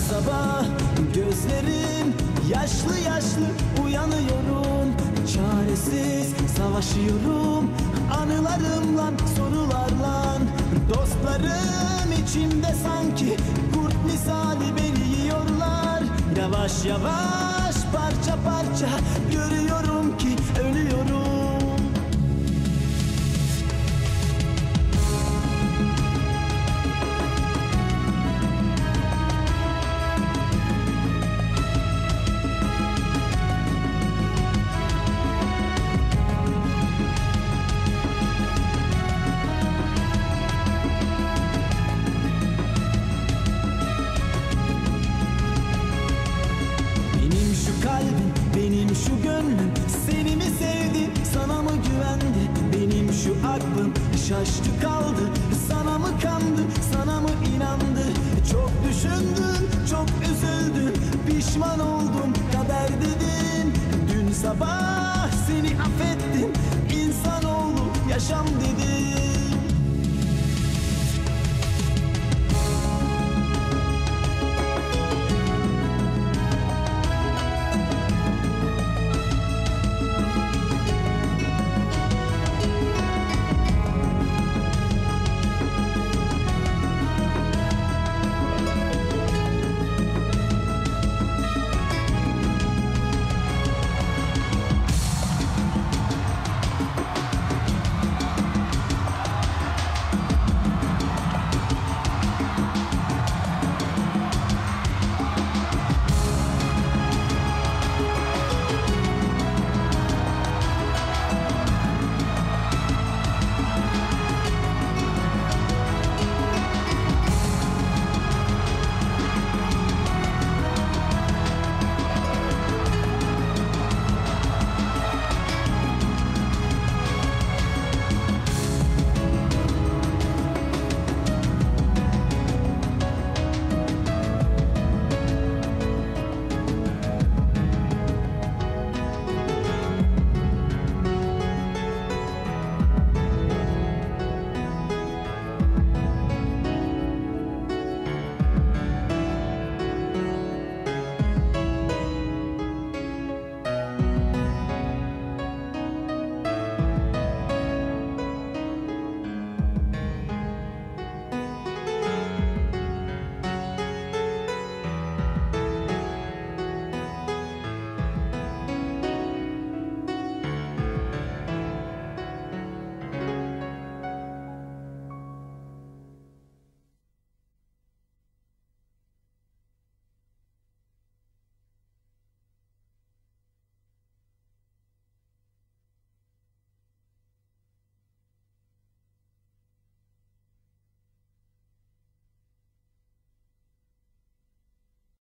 sabah. Gözlerim yaşlı yaşlı uyanıyorum. Çaresiz savaşıyorum. Anılarımla sorularla. Dostlarım içimde sanki kurt misali beni yiyorlar. Yavaş yavaş parça parça görüyorum şaştı kaldı. Sana mı kandı, sana mı inandı? Çok düşündün, çok üzüldün. Pişman oldum, kader dedin. Dün sabah seni affettim. İnsanoğlu yaşam